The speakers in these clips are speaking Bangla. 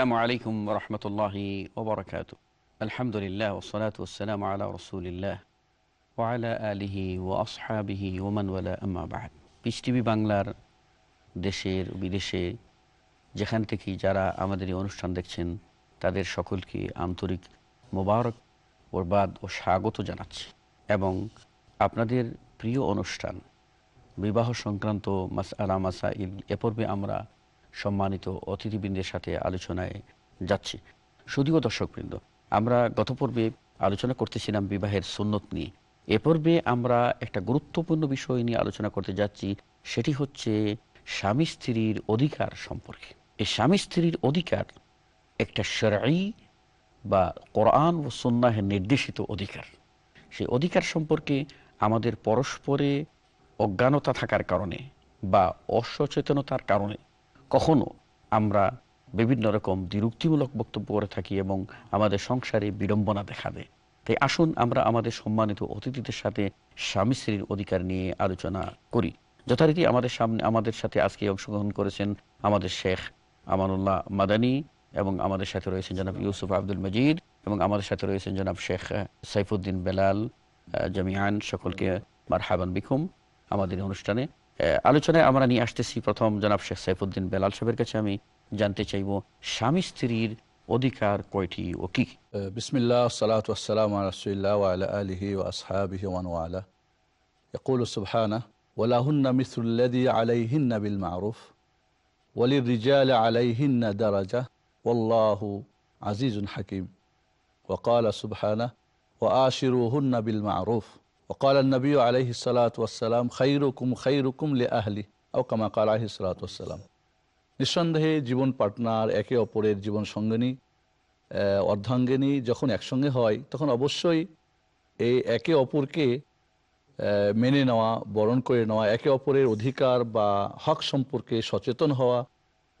আসসালামু আলাইকুম রহমতুল্লাহি ওবরাকাত আলহামদুলিল্লাহ ওসলাত ওসালাম আলা রসুলিল্লাহ ওয়ালা আলিহি ও আসহাবিহি ওমানওয়ালা আম্মাবাহাদ পিস টিভি বাংলার দেশের বিদেশে যেখান থেকে যারা আমাদের এই অনুষ্ঠান দেখছেন, তাদের সকলকে আন্তরিক মোবারক ওরবাদ ও স্বাগত জানাচ্ছি। এবং আপনাদের প্রিয় অনুষ্ঠান, বিবাহ সংক্রান্ত মাস আলা মাসাইল, এ পর্বে আমরা সম্মানিত অতিথিবৃন্দের সাথে আলোচনায় যাচ্ছি। শুধুও দর্শকবৃন্দ, আমরা গত পর্বে আলোচনা করতেছিলাম বিবাহের সুন্নত নিয়ে। এ পর্বে আমরা একটা গুরুত্বপূর্ণ বিষয় নিয়ে আলোচনা করতে যাচ্ছি, সেটি হচ্ছে স্বামী স্ত্রীর অধিকার সম্পর্কে। এই স্বামী স্ত্রীর অধিকার একটা সেরাই বা কোরআন ও সন্ন্যাহের নির্দেশিত অধিকার। সেই অধিকার সম্পর্কে আমাদের পরস্পরে অজ্ঞানতা থাকার কারণে বা অসচেতনতার কারণে কখনো আমরা বিভিন্ন রকম বিরক্তিমূলক বক্তব্য করে থাকি এবং আমাদের সংসারে বিড়ম্বনা দেখা দেয়। তাই আসুন আমরা আমাদের সম্মানিত অতিথিদের সাথে স্বামী স্ত্রীর অধিকার নিয়ে আলোচনা করি। যথারীতি আমাদের সামনে আমাদের সাথে আজকে অংশগ্রহণ করেছেন আমাদের শেখ আমানুল্লাহ মাদানী এবং আমাদের সাথে রয়েছেন জনাব ইউসুফ আব্দুল মজিদ এবং আমাদের সাথে রয়েছেন জনাব শেখ সাইফুদ্দিন বেলাল জামিয়ান, সকলকে মার হাবান বিকুম আমাদের অনুষ্ঠানে। আলোচনায় আমরা নিয়ে আসতেছি প্রথম জনাব শেখ সাইফুদ্দিন বেলাল সাহেবের কাছে আমি জানতে চাইব স্বামী স্ত্রীর অধিকার কয়টি ও কি بسم الله والصلاة والسلام على رسول الله وعلى آله وأصحابه ومن والاه يقول سبحانه ولهن مثل الذي عليهن بالمعروف وللرجال عليهن درجة والله عزيز حكيم وقال سبحانه وآشروهن بالمعروف وقال النبي عليه الصلاة والسلام خيركم خيركم لأهله أو كما قال عليه الصلاة والسلام নিঃসন্দেহে জীবন পার্টনার একে অপরের জীবন সঙ্গিনী অর্ধাঙ্গিনী যখন একসঙ্গে হয় তখন অবশ্যই এই একে অপরকে মেনে নেওয়া বরণ করে নেওয়া একে অপরের অধিকার বা হক সম্পর্কে সচেতন হওয়া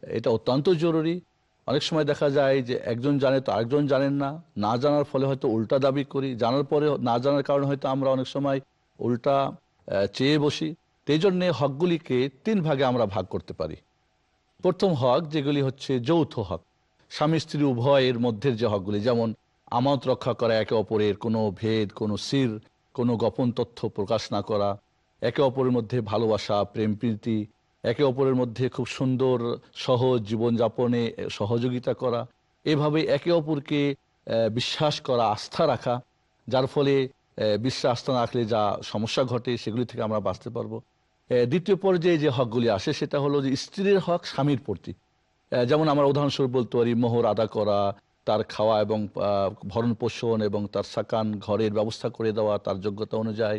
এটা অত্যন্ত জরুরি অনেক সময় দেখা যায় যে একজন জানে তো আরেকজন জানেন না। না জানার ফলে হয়তো উল্টা দাবি করি। জানার পরে না জানার কারণে হয়তো আমরা অনেক সময় উল্টা চেয়ে বসি। সেই জন্যে হকগুলিকে তিন ভাগে আমরা ভাগ করতে পারি। প্রথম হক, যেগুলি হচ্ছে যৌথ হক। স্বামী, স্ত্রী, উভয়ের মধ্যে যে হকগুলি, যেমন আমানত রক্ষা করা, একে অপরের কোনো ভেদ, কোনো সির, কোনো গোপন তথ্য প্রকাশ না করা, একে অপরের মধ্যে ভালোবাসা, প্রেম, প্রীতি একে অপরের মধ্যে খুব সুন্দর, সহজ জীবনযাপনে সহযোগিতা করা, এভাবে একে অপরকে বিশ্বাস করা, আস্থা রাখা, যার ফলে বিশ্বাস আস্থা না রাখলে যা সমস্যা ঘটে সেগুলি থেকে আমরা বাঁচতে পারব। দ্বিতীয় পর্যায়ে যে হকগুলি আসে সেটা হলো যে স্ত্রীর হক স্বামীর প্রতি। যেমন আমরা উদাহরণস্বরূপ বলতে পারি, মোহর আদা করা, তার খাওয়া এবং ভরণ পোষণ এবং তার সাকান ঘরের ব্যবস্থা করে দেওয়া, তার যোগ্যতা অনুযায়ী,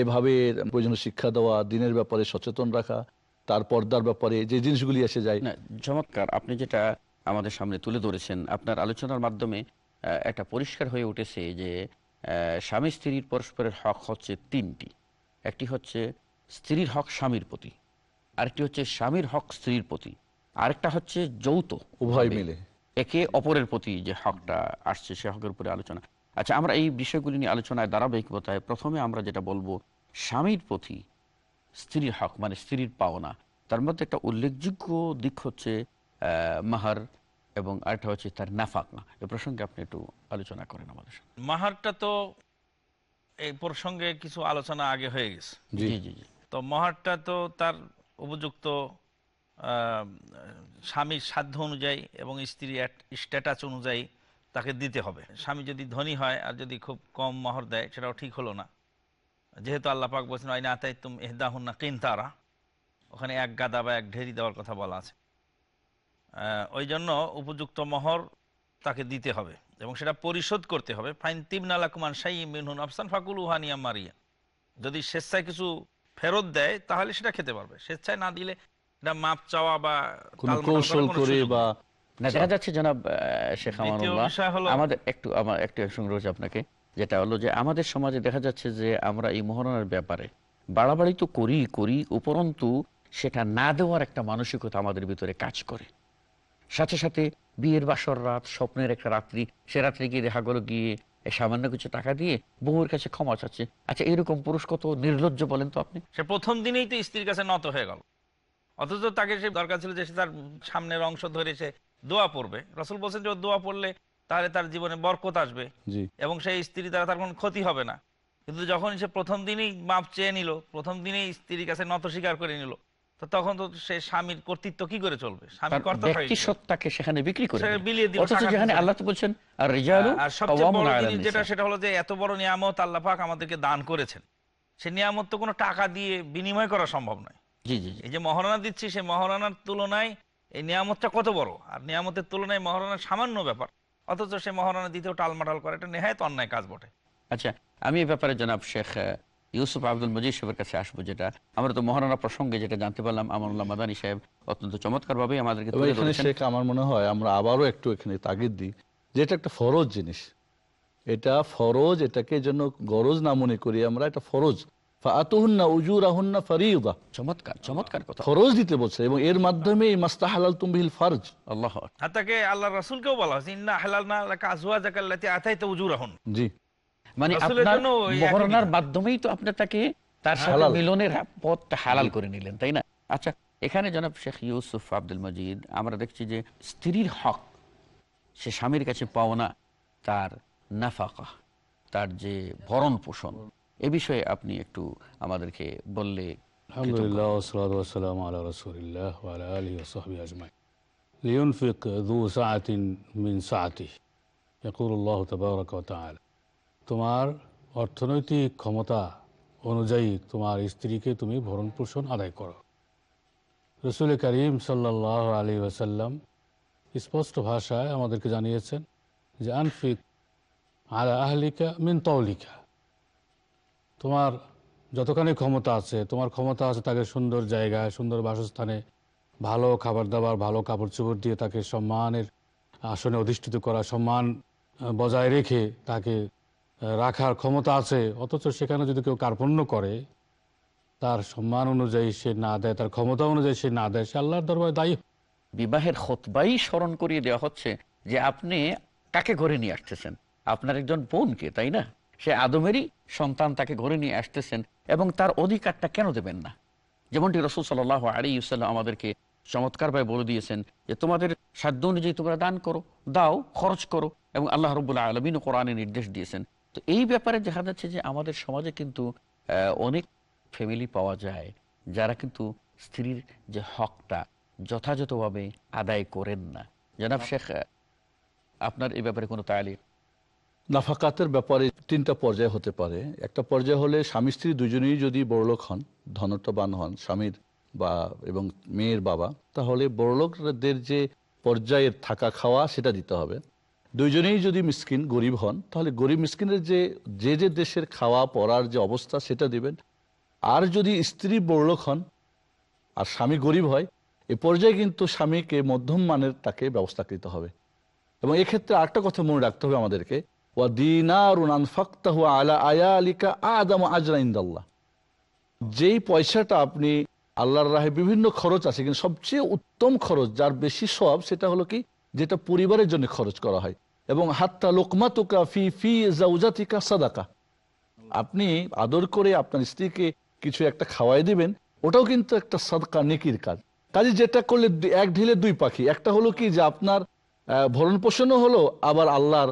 এভাবে প্রয়োজনীয় শিক্ষা দেওয়া, দিনের ব্যাপারে সচেতন রাখা তার পর্দার ব্যাপারে যে জিনিসগুলি এসে যায়। না চমৎকার। আপনি যেটা আমাদের সামনে তুলে ধরেছেন আপনার আলোচনার মাধ্যমে একটা পরিষ্কার হয়ে উঠেছে যে স্বামী স্ত্রীর পরস্পরের হক হচ্ছে তিনটি। একটি হচ্ছে স্ত্রীর হক স্বামীর প্রতি আরেকটি হচ্ছে স্বামীর হক স্ত্রীর প্রতি আরেকটা হচ্ছে যৌথ উভয় মিলে। একে অপরের প্রতি যে হকটা আসছে সে হকের উপরে আলোচনা। আচ্ছা আমরা এই বিষয়গুলি নিয়ে আলোচনায় ধারাবাহিকতায় প্রথমে আমরা যেটা বলব স্বামীর প্রতি স্ত্রীর হক মানে স্ত্রীর পাওনা। তার মধ্যে একটা উল্লেখযোগ্য দিক হচ্ছে মাহার এবং আরেকটা হচ্ছে তার নাফাক না এ প্রসঙ্গে আপনি একটু আলোচনা করেন আমাদের সাথে। মাহারটা তো এই প্রসঙ্গে কিছু আলোচনা আগে হয়ে গেছে। জি জি জি। তো মহারটা তো তার উপযুক্ত স্বামীর সাধ্য অনুযায়ী এবং স্ত্রী স্ট্যাটাস অনুযায়ী তাকে দিতে হবে। স্বামী যদি ধনী হয় আর যদি খুব কম মহর দেয় সেটাও ঠিক হলো না। যেহেতু আল্লাহ পাক বলছেন আইনা আতাই তুম এহদাহুন্না কিনতারা। ওখানে এক গাদা বা এক ঢেরি দেওয়ার কথা বলা আছে। ওই জন্য উপযুক্ত মহর তাকে দিতে হবে এবং সেটা পরিশোধ করতে হবে। ফাইন তিবনালা কুমান সাই মিনহুন আফসান ফাকুল উহানিয়া মারিয়া যদি স্বেচ্ছায় কিছু ফেরত দেয় তাহলে সেটা খেতে পারবে। স্বেচ্ছায় না দিলে এটা মাপ চাওয়া বা কৌশল করে বা দেখা যাচ্ছে জনাব শেখ দ্বিতীয় আমানুল্লাহ হলো- আমাদের একটু আমার একটু সঙ্গে রয়েছে আপনাকে। যেটা হলো যে আমাদের সমাজে দেখা যাচ্ছে যে আমরা এই মহারণার ব্যাপারে বাড়াবাড়ি তো করি করি, উপরন্তু সেটা না দেওয়ার একটা মানসিকতা আমাদের ভিতরে কাজ করে। সাথে সাথে বিয়ের বাসর রাত, স্বপ্নের একটা রাত্রি, সে রাত্রে গিয়ে দেখা গেলো গিয়ে সামান্য কিছু টাকা দিয়ে বউয়ের কাছে ক্ষমা চাচ্ছে। আচ্ছা এরকম পুরুষ কত নির্লজ্জ বলেন তো আপনি? সে প্রথম দিনেই তো স্ত্রীর কাছে নত হয়ে গেল। অথচ তাকে সে দরকার ছিল যে সে তার সামনের অংশ ধরে সে দোয়া পড়বে। রসুল বলছেন যে দোয়া পড়লে তাহলে তার জীবনে বরকত আসবে। এবং সেই স্ত্রী দ্বারা তার কোনো ক্ষতি হবে না। কিন্তু যখন সে প্রথম দিনেই মাপ চেয়ে নিল প্রথম দিনেই স্ত্রীর কাছে নত স্বীকার করে নিল তো তখন তো সে স্বামীর কর্তৃত্ব কি করে চলবে? স্বামীর তার কর্তা ব্যক্তি সত্তাকে সেখানে বিক্রি করে বিলিয়ে দিল, যেখানে আল্লাহ তো বলছেন আর রেজালু আর সবচেয়ে বড় জিনিস যেটা সেটা হলো যে এত বড় নিয়ামত আল্লাহ পাক আমাদেরকে দান করেছেন। সে নিয়ামত তো কোনো টাকা দিয়ে বিনিময় করা সম্ভব নয়। জি জি জি। এই যে মহারণা দিচ্ছি সে মহারণার তুলনায় এই নিয়ামতটা কত বড়? আর নিয়ামতের তুলনায় মহারণার সামান্য ব্যাপার। অথচ সে মহারণা দিতেও টালমাটাল করে এটা নেহায়ত অন্যায় কাজ বটে। আচ্ছা আমি এই ব্যাপারে জনাব শেখ ইউসুফ আব্দুল মজিদ সাহেবের কাছে আসব যেটা আমরা তো মহারানা প্রসঙ্গে যেটা জানতে পারলাম আমানুল্লাহ মাদানী সাহেব অত্যন্ত চমৎকার ভাবে আমাদেরকে শেখ আমার মনে হয় আমরা আবারও একটু এখানে তাগিদ দিই যে এটা একটা ফরজ জিনিস। এটা ফরজ এটাকে যেন গরজ না মনে করি আমরা এটা ফরজ। চমৎকার চমৎকার কথা। ফরজ দিতে বলছে এবং এর মাধ্যমে এই মাস্তাহালাল তুমবিল ফারজ। আল্লাহ তাকে আল্লাহ রাসুলকেও বলা হয়েছে ইন্না হালাল না আজওয়া জাকাল্লাতি আতাই তো উজু রাহুন জি। মানে আপনার জন্য ওই একই মহারণার বিধান। মাধ্যমেই তো আপনি তাকে তার সাথে মিলনের পথটা হালাল করে নিলেন তাই না? আচ্ছা এখানে জনাব শেখ ইউসুফ আব্দুল মজিদ আমরা দেখছি যে স্ত্রীর হক সে স্বামীর কাছে পাওনা তার নাফাকা তার যে ভরণ পোষণ এ বিষয়ে আপনি একটু আমাদেরকে বললে আলহামদুলিল্লাহ ওসলাতাম আল্লাহ আলী আজমাই লিউনফিক দু সাআতিন তোমার অর্থনৈতিক ক্ষমতা অনুযায়ী তোমার স্ত্রীকে তুমি ভরণ পোষণ আদায় করো। রসুল করিম সাল্লাহ আলী ওসাল্লাম স্পষ্ট ভাষায় আমাদেরকে জানিয়েছেন যে আনফিক আলা আহলিকা মিন তৌলিকা তোমার যতখানি ক্ষমতা আছে, তোমার ক্ষমতা আছে তাকে সুন্দর জায়গায়, সুন্দর বাসস্থানে ভালো খাবার দাবার ভালো কাপড় চোপড় দিয়ে তাকে সম্মানের আসনে অধিষ্ঠিত করা, সম্মান বজায় রেখে তাকে রাখার ক্ষমতা আছে, অথচ সেখানে যদি কেউ কার্পণ্য করে, তার সম্মান অনুযায়ী সে না দেয়, তার ক্ষমতা অনুযায়ী সে না দেয়, সে আল্লাহর দরবারে দায়ী। বিবাহের খতবাই স্মরণ করিয়ে দেওয়া হচ্ছে যে আপনি কাকে ঘরে নিয়ে আসতেছেন? আপনার একজন বোনকে, তাই না? সে আদমেরই সন্তান তাকে ঘরে নিয়ে আসতেছেন এবং তার অধিকারটা কেন দেবেন না? যেমনটি রসুল সাল্লাহ আলী ইসাল্লাম আমাদেরকে চমৎকারভাবে বলে দিয়েছেন যে, তোমাদের সাধ্য অনুযায়ী তোমরা দান করো, দাও, খরচ করো এবং আল্লাহ রবুল্লাহ আলমিন কোরআনে নির্দেশ দিয়েছেন। তো এই ব্যাপারে দেখা যাচ্ছে যে, আমাদের সমাজে কিন্তু অনেক ফ্যামিলি পাওয়া যায় যারা কিন্তু স্ত্রীর যে হকটা যথাযথভাবে আদায় করেন না। জনাব শেখ, আপনার এই ব্যাপারে কোনো তালিক নাফাকাতের ব্যাপারে তিনটা পর্যায় হতে পারে। একটা পর্যায় হলে স্বামী স্ত্রী দুজনেই যদি বড়লোক হন ধনটবান হন, স্বামীর বা এবং মেয়ের বাবা, তাহলে বড়লোকদের যে পর্যায়ের থাকা খাওয়া সেটা দিতে হবে। দুইজনেই যদি মিসকিন, গরিব হন, তাহলে গরিব মিসকিনের যে যে যে দেশের খাওয়া, পড়ার যে অবস্থা সেটা দিবেন। আর যদি স্ত্রী বড়লোক হন আর স্বামী গরিব হয়, এ পর্যায়ে কিন্তু স্বামীকে মধ্যম মানের তাকে ব্যবস্থা করতে হবে। এবং এক্ষেত্রে আরেকটা কথা মনে রাখতে হবে আমাদেরকে ওয়া দিনারুন আনফাকতাহু আলা আয়ালিকা আদাম আজরা ইনদাল্লাহ যেই পয়সাটা আপনি আল্লাহর রাহে বিভিন্ন খরচ আছে, কিন্তু সবচেয়ে উত্তম খরচ, যার বেশি সব সেটা হলো কি? যেটা পরিবারের জন্য খরচ করা হয়। এবং হাত্তা লোকমাতুকা ফি ফি জাউজাতিকা সাদাকা। আপনি আদর করে আপনার স্ত্রীকে কিছু একটা খাওয়াই দিবেন, ওটাও কিন্তু একটা সদকা, নেকির কাজ। কাজে যেটা করলে এক ঢিলে দুই পাখি। একটা হলো কি যে আপনার ভরণ পোষণও হলো, আবার আল্লাহর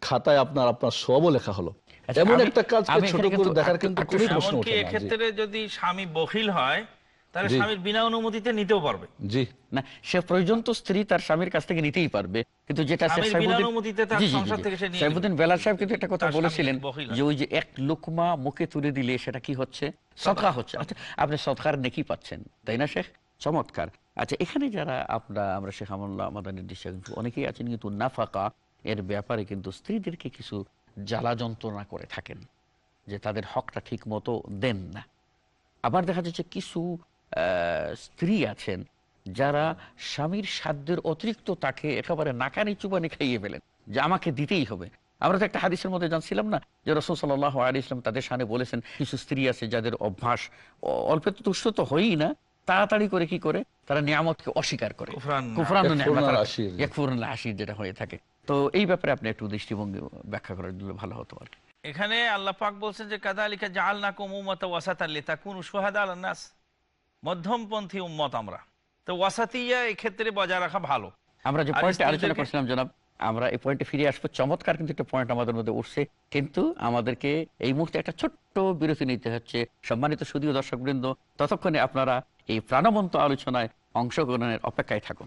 খাতায় আপনার আপনার সবও লেখা হলো। আচ্ছা, এমন একটা কাজকে ছোট করে দেখার কিন্তু একটু কোনো প্রশ্ন ওঠে না। এক্ষেত্রে যদি স্বামী বখিল হয় তাহলে স্বামীর বিনা অনুমতিতে নিতেও পারবে। জি। না সে প্রয়োজন তো স্ত্রী তার স্বামীর কাছ থেকে নিতেই পারবে। কিন্তু যেটা শেখ স্বামীর বিনা সাইফুদ্দিন- অনুমতিতে তার জি, জি, জি, সংসার জি। থেকে সে নিয়ে সাইফুদ্দিন বেলাল সাহেব কিন্তু একটা কথা বলেছিলেন যে ওই যে এক লোকমা মুখে তুলে দিলে সেটা কি হচ্ছে? সদকা হচ্ছে। আচ্ছা আপনি সদকার নেকি পাচ্ছেন তাই না শেখ? চমৎকার। আচ্ছা এখানে যারা আমরা আমরা শেখ আমল্লাহ মাদানের নির্দেশক অনেকেই আছেন কিন্তু নাফাকা এর ব্যাপারে কিন্তু স্ত্রীদেরকে কিছু জ্বালা যন্ত্রণা করে থাকেন যে তাদের হকটা ঠিক মতো দেন না। আবার দেখা যাচ্ছে কিছু স্ত্রী আছেন যারা স্বামীর সাধ্যের অতিরিক্ত তাকে একেবারে নাকানি চুবানি খাইয়ে ফেলেন যে আমাকে দিতেই হবে। আমরা তো একটা হাদিসের মধ্যে জানছিলাম না যে রসুল সাল্লাহ আলী ইসলাম তাদের সামনে বলেছেন কিছু স্ত্রী আছে যাদের অভ্যাস অল্প তো তুষ্ট তো হয়ই না তাড়াতাড়ি করে কি করে? তারা নিয়ামতকে অস্বীকার করে। কুফরান যেটা হয়ে থাকে। তো এই ব্যাপারে আপনি একটু দৃষ্টিভঙ্গি ব্যাখ্যা করে দিলে ভালো হতো আর কি। এখানে আল্লাহ পাক বলছেন যে কাদা আলিকা জাল না কুমত ওয়াসাত আল্লি তাকুন সুহাদা আল নাস। মধ্যমপন্থী উম্মত আমরা। তো ওয়াসাতিয়া এক্ষেত্রে বজায় রাখা ভালো। আমরা যে পয়েন্টে আলোচনা করছিলাম জনাব আমরা এই পয়েন্টে ফিরে আসব। চমৎকার কিন্তু একটা পয়েন্ট আমাদের মধ্যে উঠছে। কিন্তু আমাদেরকে এই মুহূর্তে একটা ছোট্ট বিরতি নিতে হচ্ছে। সম্মানিত সুদীয় দর্শক বৃন্দ ততক্ষণে আপনারা এই প্রাণবন্ত আলোচনায় অংশগ্রহণের অপেক্ষায় থাকুন।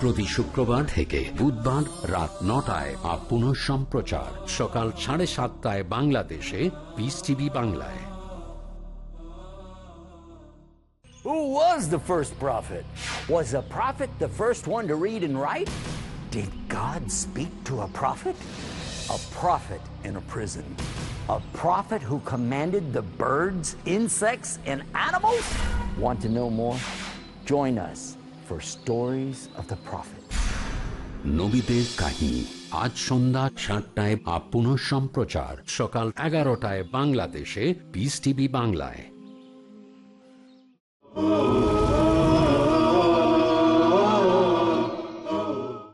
প্রতি শুক্রবার থেকে বুধবার রাত নটায় আর পুনঃ সম্প্রচার সকাল সাড়ে সাতটায় বাংলাদেশে পিস টিভি বাংলায় Who was the first prophet? Was a prophet the first one to read and write? Did God speak to a prophet? A prophet in a prison. A prophet who commanded the birds, insects, and animals? Want to know more? Join us for Stories of the Prophet. নবীদের কাহিনী। আজ সন্ধ্যা সাতটায় আর পুনঃ সম্প্রচার। সকাল এগারোটায় বাংলাদেশে। পিস টিভি বাংলায়।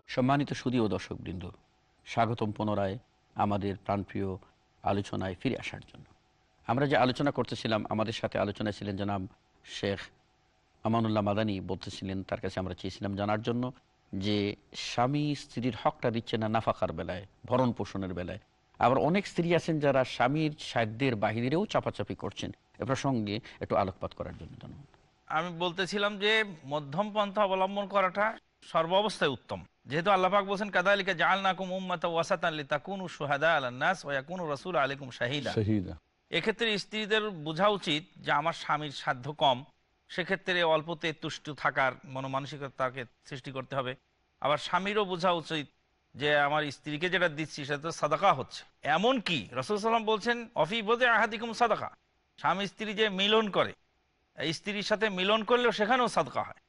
সম্মানিত সুদী ও দর্শক বৃন্দ স্বাগতম পুনরায় আমাদের প্রাণপ্রিয় আলোচনায় ফিরে আসার জন্য। আমরা যে আলোচনা করতেছিলাম আমাদের সাথে আলোচনায় ছিলেন জনাব শেখ আমানুল্লাহ মাদানি বলতেছিলেন তার কাছে আমরা চেয়েছিলাম জানার জন্য যে স্বামী স্ত্রীর হকটা দিচ্ছে না নাফাকার বেলায় ভরণ পোষণের বেলায়। আবার অনেক স্ত্রী আছেন যারা স্বামীর সাধ্যের বাহিরেও চাপাচাপি করছেন। এ প্রসঙ্গে একটু আলোকপাত করার জন্য জানান আমি বলতেছিলাম যে মধ্যম পন্থা অবলম্বন করাটা সর্বাবস্থায় উত্তম। যেহেতু আল্লাপাক বলছেন কাদালিকা জাল নাকুম উম্মাত ওয়াসাত আল্লি তাকুন সুহাদা আলান্নাস ওয়াকুন রসুল আলাইকুম শাহিদা। শহীদা। এক্ষেত্রে স্ত্রীদের বোঝা উচিত যে আমার স্বামীর সাধ্য কম সেক্ষেত্রে অল্পতে তুষ্ট থাকার মনোমানসিকতাকে সৃষ্টি করতে হবে। আবার স্বামীরও বোঝা উচিত যে আমার স্ত্রীকে যেটা দিচ্ছি সেটা তো সাদাকা হচ্ছে। এমন কি রসুল সাল্লাম বলছেন অফি বোধে আহাদিকুম সাদাকা। স্বামী স্ত্রী যে মিলন করে স্ত্রীর সাথে মিলন করলেও সেখানেও সাদকা হয়।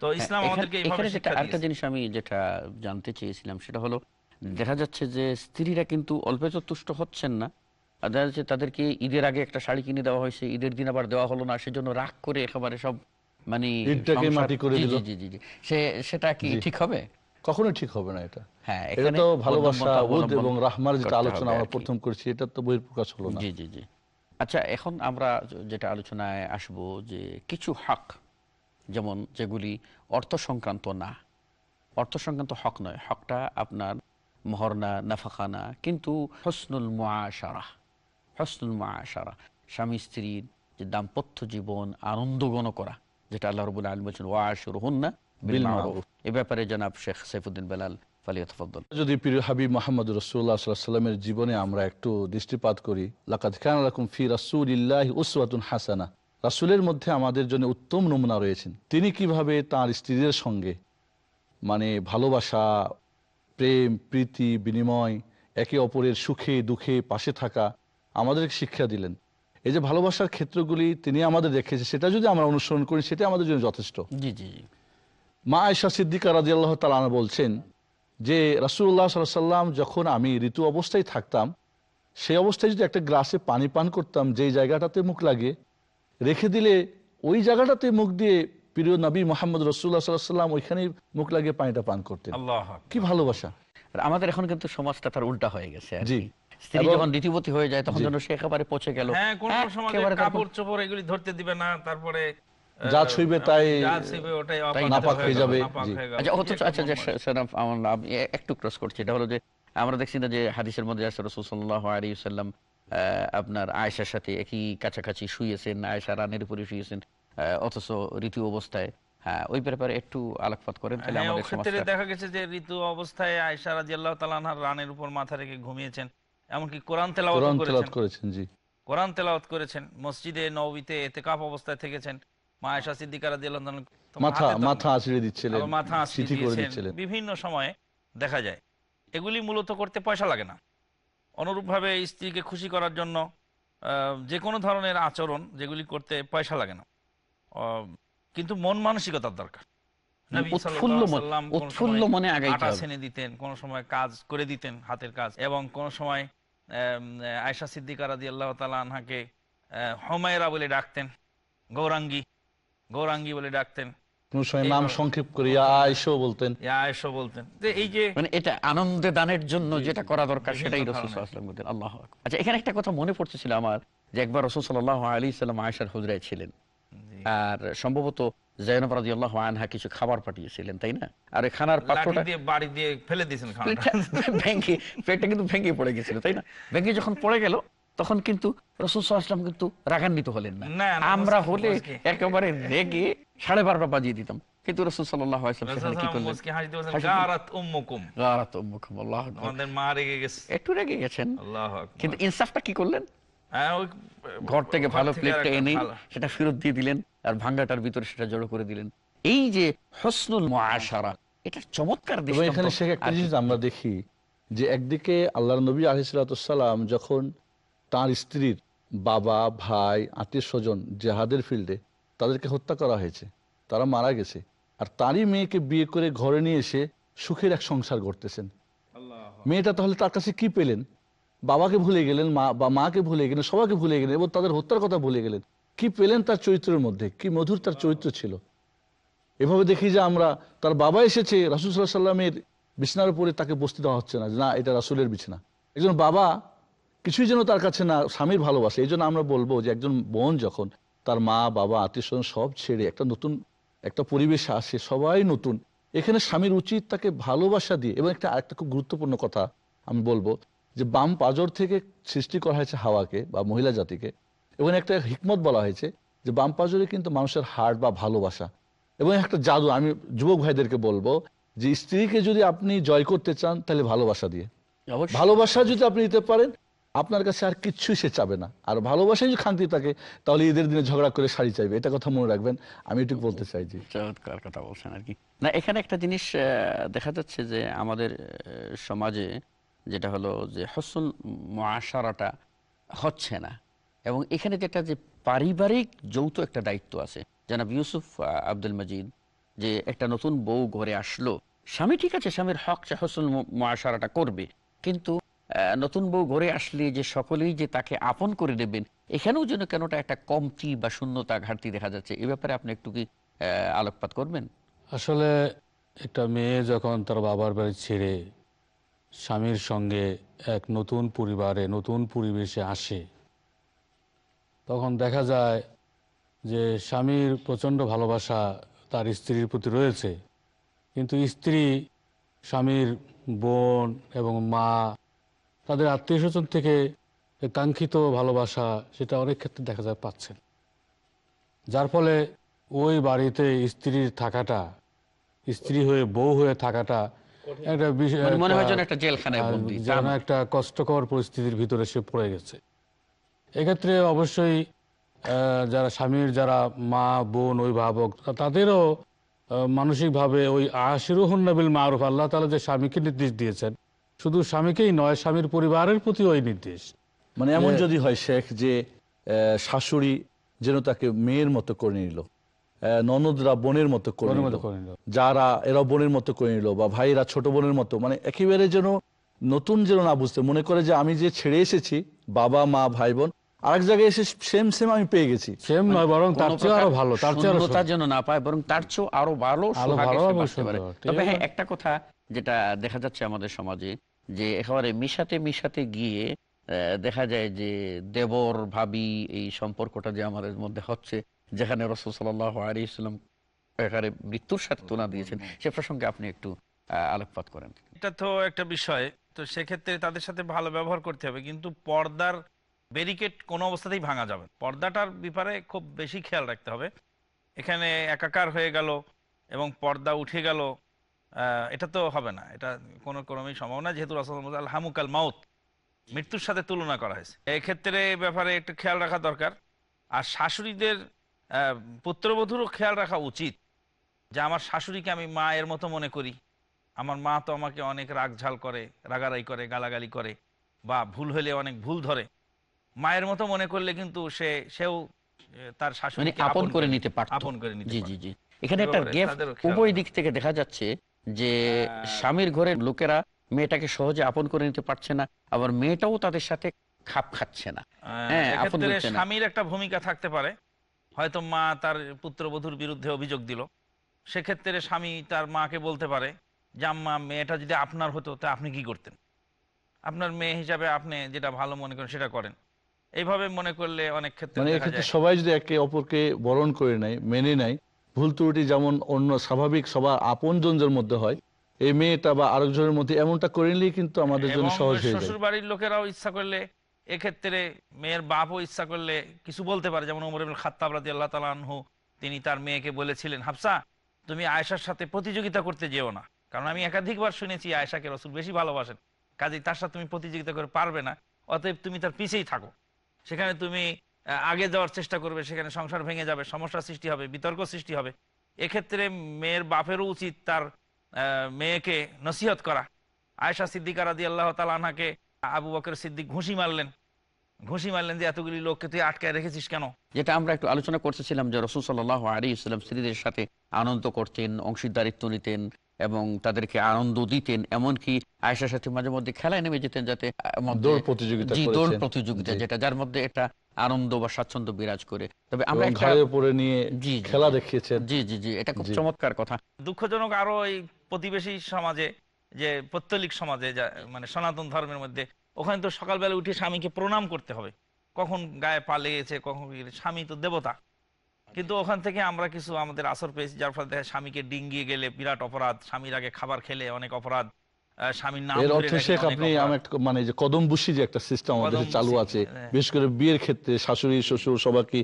তো ইসলাম হ্যাঁ, আমাদেরকে শিক্ষা আরেকটা দিয়েছে। জিনিস আমি যেটা জানতে চেয়েছিলাম সেটা হলো দেখা যাচ্ছে যে স্ত্রীরা কিন্তু অল্প তুষ্ট হচ্ছেন না। দেখা যাচ্ছে তাদেরকে ঈদের আগে একটা শাড়ি কিনে দেওয়া হয়েছে ঈদের দিন আবার দেওয়া হলো না সেজন্য রাগ করে একেবারে সব মানে মাটি করে দিল। জি জি জি জি। সে সেটা কি ঠিক হবে? কখনোই ঠিক হবে না এটা। হ্যাঁ এটা তো ভালোবাসা বোধ এবং রাহমার যেটা আলোচনা আমরা প্রথম করছি এটা তো বহির্প্রকাশ হলো না। জি জি জি। আচ্ছা এখন আমরা যেটা আলোচনায় আসব যে কিছু হক যেমন যেগুলি অর্থ সংক্রান্ত না। অর্থ সংক্রান্ত হক নয় হকটা আপনার মহরনা নাফাখানা কিন্তু হসনুল মুআশারা হসনুল মুআশারা স্বামী স্ত্রীর যে দাম্পত্য জীবন আনন্দগণ করা যেটা আল্লাহ রবুল আলম বলছেন বিল বিল মারুফ। মারুফ। এ ব্যাপারে জনাব শেখ সাইফুদ্দিন বেলাল যদি প্রিয় হাবিব মোহাম্মদ রসুল্লাহ সাল্লামের জীবনে আমরা একটু দৃষ্টিপাত করি লাকাত খান রাকুম ফি রাসূলিল্লাহি উসওয়াতুন হাসানা। রাসূলের মধ্যে আমাদের জন্য উত্তম নমুনা রয়েছেন। তিনি কীভাবে তার স্ত্রীদের সঙ্গে মানে ভালোবাসা প্রেম প্রীতি বিনিময় একে অপরের সুখে দুঃখে পাশে থাকা আমাদের শিক্ষা দিলেন। এই যে ভালোবাসার ক্ষেত্রগুলি তিনি আমাদের রেখেছে সেটা যদি আমরা অনুসরণ করি সেটা আমাদের জন্য যথেষ্ট। জি জি মা আয়সা সিদ্দিকা রাজি আল্লাহ তালানা বলছেন যে রাসুল্লাহ সাল্লাম যখন আমি ঋতু অবস্থায় থাকতাম সেই অবস্থায় যদি একটা গ্লাসে পানি পান করতাম যেই জায়গাটাতে মুখ লাগে রেখে দিলে ওই জায়গাটাতে মুখ দিয়ে প্রিয় নবী মোহাম্মদ রসুল্লাহ সাল্লাম ওইখানেই মুখ লাগিয়ে পানিটা পান করতেন। কি ভালোবাসা। আমাদের এখন কিন্তু সমাজটা তার উল্টা হয়ে গেছে জি। স্ত্রী যখন দ্বিতীয়বতী হয়ে যায় তখন যেন সে একেবারে পচে গেল। হ্যাঁ কোন কাপড় চোপড় এগুলি ধরতে দিবে না তারপরে যা ছুঁইবে তাই- নাপাক হয়ে যাবে। আচ্ছা অথচ আচ্ছা আমার আমি একটু ক্রস করছি। এটা হলো যে আমরা দেখছি না যে হাদিসের মধ্যে আছে আলী সাল্লাম আপনার আয়েশার সাথে একই কাছাকাছি শুয়েছেন আয়েশা রানের উপরে শুয়েছেন অথচ ঋতু অবস্থায় হ্যাঁ ওই ব্যাপারে একটু আলোকপাত করেন তাহলে হ্যাঁ, আমাদের ক্ষেত্রে দেখা গেছে যে ঋতু অবস্থায় আয়সা রাদিয়াল্লাহু তাআলা রানের উপর মাথা রেখে ঘুমিয়েছেন। এমনকি কোরআন তেলাওয়াত করেছেন। জি। কোরআন তেলাওয়াত করেছেন মসজিদে নববীতে এতেকাফ অবস্থায় থেকেছেন। মা আয়েশা সিদ্দিকা রাদিয়াল্লাহু মাথা মাথা আঁচড়ে দিচ্ছিলেন মাথা চিঠি করে দিচ্ছিলেন। বিভিন্ন সময়ে দেখা যায় এগুলি মূলত করতে পয়সা লাগে না। অনুরূপভাবে স্ত্রীকে খুশি করার জন্য আহ, যে কোনো ধরনের আচরণ যেগুলি করতে পয়সা লাগে না। কিন্তু মন মানসিকতার দরকার। উৎফুল্ল সাল্লাল্লাহু উৎফুল্ল মনে আগাইতে হবে। ছেনে দিতেন কোন সময় কাজ করে দিতেন হাতের কাজ। এবং কোন সময় আয়েশা সিদ্দিকা রাদিয়াল্লাহু তাআলা আনহাকে হুমায়রা বলে ডাকতেন গৌরাঙ্গী গৌরাঙ্গী বলে ডাকতেন। নাম সংক্ষেপ করে আয়সও বলতেন। আয়েশা বলতেন। যে এই যে মানে এটা আনন্দে দানের জন্য যেটা করা দরকার সেটাই রসুল বলতেন আল্লাহ আকবার। আচ্ছা এখানে একটা কথা মনে পড়তেছিল আমার যে একবার রসুল সাল্লাহ আলী সাল্লাম আয়েশার হুজরায় ছিলেন। আর সম্ভবত জয়নব রাজি আল্লাহ আনহা কিছু খাবার পাঠিয়েছিলেন তাই না? আর খানার পাত্রটা বাড়ি দিয়ে ফেলে দিয়েছেন ভেঙ্গে পেটটা কিন্তু ভেঙে পড়ে গেছিল তাই না? ভেঙে যখন পড়ে গেল তখন কিন্তু রসুল সাল্লাম কিন্তু রাগান্বিত হলেন না। আমরা হলে একেবারে রেগে সাড়ে বারোটা বাজিয়ে দিতাম। কিন্তু রসুল সেখানে কি করলেন? একটু রেগে গেছেন। কিন্তু ইনসাফটা কি করলেন? ঘর থেকে ভালো প্লেটটা এনে সেটা ফেরত দিয়ে দিলেন আর ভাঙ্গাটার ভিতরে সেটা জড়ো করে দিলেন। এই যে হসনুল মুআশারা এটা চমৎকার এখানে একটা জিনিস আমরা দেখি যে একদিকে আল্লাহ নবী আলহিসাল্লাম যখন তার স্ত্রীর বাবা ভাই আত্মীয় স্বজন জেহাদের ফিল্ডে তাদেরকে হত্যা করা হয়েছে তারা মারা গেছে আর তারই মেয়েকে বিয়ে করে ঘরে নিয়ে এসে সুখের এক সংসার করতেছেন মেয়েটা তাহলে তার কাছে কি পেলেন? বাবাকে ভুলে গেলেন, মা, বা মাকে ভুলে গেলেন, সবাইকে ভুলে গেলেন, এবং তাদের হত্যার কথা ভুলে গেলেন। কি পেলেন তার চরিত্রের মধ্যে? কি মধুর তার চরিত্র ছিল? এভাবে দেখি যে আমরা, তার বাবা এসেছে, রাসুল সাল্লাহ সাল্লামের বিছনার উপরে তাকে বসতে দেওয়া হচ্ছে না না, এটা রাসুলের বিছানা। একজন বাবা কিছুই যেন তার কাছে না, স্বামীর ভালোবাসে, এই জন্য আমরা বলব যে একজন বোন যখন তার মা, বাবা, আত্মীয় স্বজন সব ছেড়ে একটা নতুন, একটা পরিবেশে আসে, সবাই নতুন, এখানে স্বামীর উচিত তাকে ভালোবাসা দিয়ে, এবং একটা, আরেকটা খুব গুরুত্বপূর্ণ কথা আমি বলব যে বাম পাজর থেকে সৃষ্টি করা হয়েছে হাওয়াকে বা মহিলা জাতিকে এবং একটা হিকমত বলা হয়েছে যে বাম পাজরে কিন্তু মানুষের হার্ট বা ভালোবাসা এবং একটা জাদু আমি যুবক ভাইদেরকে বলব যে স্ত্রীকে যদি আপনি জয় করতে চান তাহলে ভালোবাসা দিয়ে। ভালোবাসা যদি আপনি দিতে পারেন আপনার কাছে আর কিচ্ছুই সে চাবে না। আর ভালোবাসায় যদি খান্তি থাকে তাহলে ঈদের দিনে ঝগড়া করে শাড়ি চাইবে। এটা কথা মনে রাখবেন আমি এটুকু বলতে চাই জি চমৎকার কথা বলছেন আর কি। না এখানে একটা জিনিস দেখা যাচ্ছে যে আমাদের সমাজে যেটা হলো যে হসন মহাসারাটা হচ্ছে না। এবং এখানে যেটা যে পারিবারিক যৌথ একটা দায়িত্ব আছে। জানাব ইউসুফ আব্দুল মজিদ, যে একটা নতুন বউ ঘরে আসলো। স্বামী ঠিক আছে, স্বামীর হক সে হসন মহাসারাটা করবে। কিন্তু নতুন বউ ঘরে আসলে যে সকলেই যে তাকে আপন করে নেবেন, এখানেও যেন কেনটা একটা কমতি বা শূন্যতা ঘাটতি দেখা যাচ্ছে। এ ব্যাপারে আপনি একটু কি আলোকপাত করবেন? আসলে একটা মেয়ে যখন তার বাবার বাড়ি ছেড়ে স্বামীর সঙ্গে এক নতুন পরিবারে, নতুন পরিবেশে আসে। তখন দেখা যায় যে স্বামীর প্রচণ্ড ভালোবাসা তার স্ত্রীর প্রতি রয়েছে। কিন্তু স্ত্রী, স্বামীর বোন এবং মা, তাদের আত্মীয় স্বজন থেকে কাঙ্ক্ষিত ভালোবাসা সেটা অনেক ক্ষেত্রে দেখা যায় পাচ্ছেন যার ফলে ওই বাড়িতে স্ত্রীর থাকাটা, স্ত্রী হয়ে বউ হয়ে থাকাটা একটা মানে মনে হয় যেন একটা জেলখানায় বন্দী যেন একটা কষ্টকর পরিস্থিতির ভিতরে সে পড়ে গেছে। এক্ষেত্রে অবশ্যই যারা স্বামীর যারা মা বোন অভিভাবক তাদেরও মানসিকভাবে ওই আশিরুহন্নবিল মারুফ আল্লাহ তালা যে স্বামীকে নির্দেশ দিয়েছেন শুধু স্বামীকেই নয় স্বামীর পরিবারের প্রতি ওই নির্দেশ। মানে এমন যদি হয় শেখ যে আহ, শাশুড়ি যেন তাকে মেয়ের মতো করে নিল ননদরা বোনের মতো করে। যারা এরা বোনের মতো করে নিল বা ভাইরা ছোট বোনের মতো মানে একেবারে যেন নতুন যেন না বুঝতে। মনে করে যে আমি যে ছেড়ে এসেছি বাবা মা ভাই বোন আরেক জায়গায় এসে সেম সেম আমি পেয়ে গেছি। সেম নয় বরং তার চেয়ে আরও ভালো তার চেয়ে যেন না পায় বরং তার চেয়েও আরও ভালো তবে হ্যাঁ একটা কথা যেটা দেখা যাচ্ছে আমাদের সমাজে যে একেবারে মিশাতে মিশাতে গিয়ে আহ, দেখা যায় যে দেবর ভাবি এই সম্পর্কটা যে আমাদের মধ্যে হচ্ছে যেখানে রসুল সাল্লাহ আলী ইসলাম একেবারে মৃত্যুর সাথে তুলনা দিয়েছেন সে প্রসঙ্গে আপনি একটু আলোকপাত করেন। এটা তো একটা বিষয় তো সেক্ষেত্রে তাদের সাথে ভালো ব্যবহার করতে হবে কিন্তু পর্দার ব্যারিকেড কোনো অবস্থাতেই ভাঙা যাবে পর্দাটার ব্যাপারে খুব বেশি খেয়াল রাখতে হবে। এখানে একাকার হয়ে গেল এবং পর্দা উঠে গেল এটা তো হবে না। এটা কোনো ক্রমেই সম্ভব না যেহেতু রসল আল হামুকাল মাউত মৃত্যুর সাথে তুলনা করা হয়েছে। এক্ষেত্রে ব্যাপারে একটু খেয়াল রাখা দরকার। আর শাশুড়িদের পুত্রবধূরও খেয়াল রাখা উচিত যে আমার শাশুড়িকে আমি মায়ের মতো মনে করি। আমার মা তো আমাকে অনেক রাগ ঝাল করে রাগারাই করে গালাগালি করে বা ভুল হলে অনেক ভুল ধরে। মায়ের মতো মনে করলে কিন্তু সে সেও তার মানে শাশুড়িকে আপন করে নিতে পারত। আপন করে নিতে জি জি জি। এখানে একটা গেপ উভয় দিক থেকে দেখা যাচ্ছে যে স্বামীর ঘরের লোকেরা মেয়েটাকে সহজে আপন করে নিতে পারছে না আবার মেয়েটাও তাদের সাথে খাপ খাচ্ছে না। হ্যাঁ, না। স্বামীর একটা ভূমিকা থাকতে পারে। হয়তো মা তার পুত্রবধূর বিরুদ্ধে অভিযোগ দিল। সেক্ষেত্রে স্বামী তার মাকে বলতে পারে যে আম্মা মেয়েটা যদি আপনার হতো তা আপনি কি করতেন? আপনার মেয়ে হিসাবে আপনি যেটা ভালো মনে করেন সেটা করেন। এইভাবে মনে করলে অনেক ক্ষেত্রে মানে সবাই যদি একে অপরকে বরণ করে নেয় মেনে নেয় ভুল ত্রুটি যেমন অন্য স্বাভাবিক সবার আপন জনদের মধ্যে হয় এই মেয়েটা বা আরেকজনের মধ্যে এমনটা করে নিলেই কিন্তু আমাদের জন্য সহজ হয়ে যায়। শ্বশুর বাড়ির লোকেরাও ইচ্ছা করলে এক্ষেত্রে মেয়ের বাপও ইচ্ছা করলে কিছু বলতে পারে। যেমন উমর ইবনুল খাত্তাব রাদি আল্লাহ তালা আনহু, তিনি তার মেয়েকে বলেছিলেন, হাফসা, তুমি আয়েশার সাথে প্রতিযোগিতা করতে যেও না। কারণ আমি একাধিকবার শুনেছি আয়েশাকে রসুল বেশি ভালোবাসেন। কাজেই তার সাথে তুমি প্রতিযোগিতা করে পারবে না, অতএব তুমি তার পিছেই থাকো। সেখানে তুমি আগে যাওয়ার চেষ্টা করবে, সেখানে সংসার ভেঙে যাবে, সমস্যা সৃষ্টি হবে, বিতর্ক সৃষ্টি হবে। এক্ষেত্রে মেয়ের বাপেরও উচিত তার মেয়েকে নসিহত করা। আয়সা সিদ্দিকা রাদি আল্লাহ তালাকে আবু বকর সিদ্দিক ঘুষি মারলেন। ঘুষি মারলেন যে এতগুলি লোককে তুই আটকায় রেখেছিস কেন? যেটা আমরা একটু আলোচনা করতেছিলাম যে রসুল সাল্লাহ আলী ইসলাম স্ত্রীদের সাথে আনন্দ করতেন অংশীদারিত্ব নিতেন এবং তাদেরকে আনন্দ দিতেন। এমনকি আয়েশার সাথে মাঝে মধ্যে খেলায় নেমে যেতেন যাতে দৌড় প্রতিযোগিতা দৌড় প্রতিযোগিতা যেটা যার মধ্যে একটা আনন্দ বা স্বাচ্ছন্দ্য বিরাজ করে। তবে আমরা উপরে নিয়ে জি, খেলা। দেখিয়েছেন। জি জি জি এটা খুব চমৎকার কথা। দুঃখজনক আরও এই প্রতিবেশী সমাজে যে পত্তলিক সমাজে মানে সনাতন ধর্মের মধ্যে ওখানে তো সকালবেলা উঠে স্বামীকে প্রণাম করতে হবে। কখন গায়ে পা লেগেছে কখন স্বামী তো দেবতা। কিন্তু ওখান থেকে আমরা কিছু আমাদের আসর পেয়েছি যার ফলে দেখা স্বামীকে ডিঙ্গিয়ে গেলে বিরাট অপরাধ স্বামীর আগে খাবার খেলে অনেক অপরাধ স্বামীর নাম আপনি মানে যে কদম বুসি যে একটা সিস্টেম আমাদের চালু আছে হ্যাঁ। বিশেষ করে বিয়ের ক্ষেত্রে শাশুড়ি শ্বশুর সবাইকে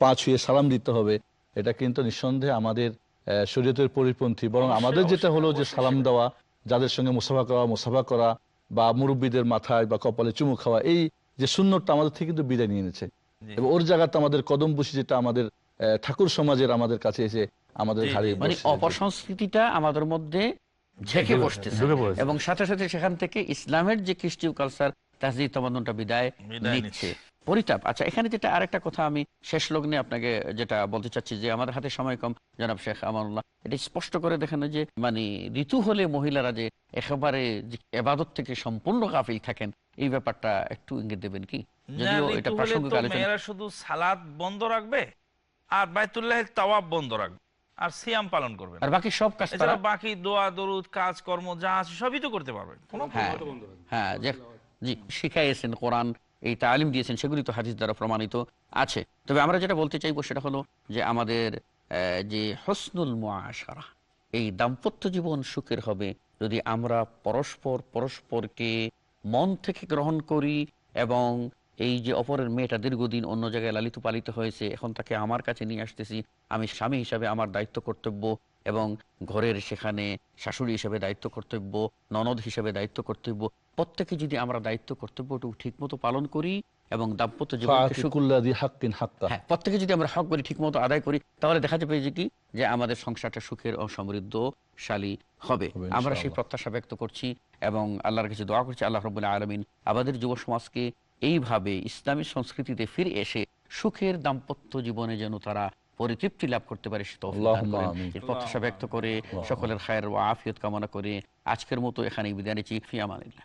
পা ছুঁয়ে সালাম দিতে হবে এটা কিন্তু নিঃসন্দেহে আমাদের আহ, শরীয়তের পরিপন্থী বরং আমাদের যেটা হলো যে সালাম দেওয়া যাদের সঙ্গে মুসাফা করা মুসাফা করা বা মুরব্বীদের মাথায় বা কপালে চুমু খাওয়া এই যে সুন্নতটা আমাদের থেকে কিন্তু বিদায় নিয়ে নিয়েছে। এবং ওর জায়গাতে আমাদের কদম বুসি যেটা আমাদের ঠাকুর সমাজের আমাদের কাছে এসে আমাদের। মানে অপসংস্কৃতিটা আমাদের মধ্যে ঝেঁকে বসতেছে এবং সাথে সাথে সেখান থেকে ইসলামের যে খ্রিস্টীয় কালচার তাহজিদ তমাদনটা বিদায় বিদায় নিচ্ছে। পরিতাপ। আচ্ছা এখানে যেটা আরেকটা কথা আমি শেষ লগ্নে আপনাকে যেটা বলতে চাচ্ছি যে আমাদের হাতে সময় কম জনাব শেখ আমানুল্লাহ। এটা স্পষ্ট করে দেখানো যে মানে ঋতু হলে মহিলারা যে একেবারে এবাদত থেকে সম্পূর্ণ গাফিল থাকেন এই ব্যাপারটা একটু ইঙ্গিত দেবেন কি? যদিও এটা প্রাসঙ্গিক আলোচনা। শুধু সালাদ বন্ধ রাখবে আর বাইতুল্লাহের তাওয়াব বন্ধ রাখবে আর সিয়াম পালন করবে আর বাকি সব কাজ তারা বাকি দোয়া দরুদ কাজ কর্ম যা আছে সবই তো করতে পারবে। কোনো হ্যাঁ হ্যাঁ জি শিখাইয়েছেন কোরআন এই তালিম দিয়েছেন, সেগুলি তো হাদিস দ্বারা প্রমাণিত আছে। তবে আমরা যেটা বলতে চাইব সেটা হলো যে আমাদের যে হসনুল মুআশারা, এই দাম্পত্য জীবন সুখের হবে যদি আমরা পরস্পর, পরস্পরকে মন থেকে গ্রহণ করি এবং এই যে অপরের মেয়েটা দীর্ঘদিন অন্য জায়গায় লালিত পালিত হয়েছে এখন তাকে আমার কাছে নিয়ে আসতেছি। আমি স্বামী হিসাবে আমার দায়িত্ব কর্তব্য এবং ঘরের সেখানে শাশুড়ি হিসেবে দায়িত্ব কর্তব্য ননদ হিসেবে দায়িত্ব কর্তব্য প্রত্যেকে যদি আমরা দায়িত্ব কর্তব্যটুকু ঠিক মতো পালন করি এবং দাম্পত্য হ্যাঁ প্রত্যেকে যদি আমরা হক করি ঠিক মতো আদায় করি তাহলে দেখা যাবে যে কি? যে আমাদের সংসারটা সুখের ও সমৃদ্ধশালী হবে। হবে আমরা সেই প্রত্যাশা ব্যক্ত করছি এবং আল্লাহর কাছে দোয়া করছি আল্লাহ রবুল্লাহ আলমিন আমাদের যুব সমাজকে এইভাবে ইসলামী সংস্কৃতিতে ফিরে এসে সুখের দাম্পত্য জীবনে যেন তারা পরিতৃপ্তি লাভ করতে পারে সে। প্রত্যাশা ব্যক্ত করে সকলের খায়ের ও আফিয়ত কামনা করে আজকের মতো এখানে বিদায় নিচ্ছি। ফিয়ামানিল্লাহ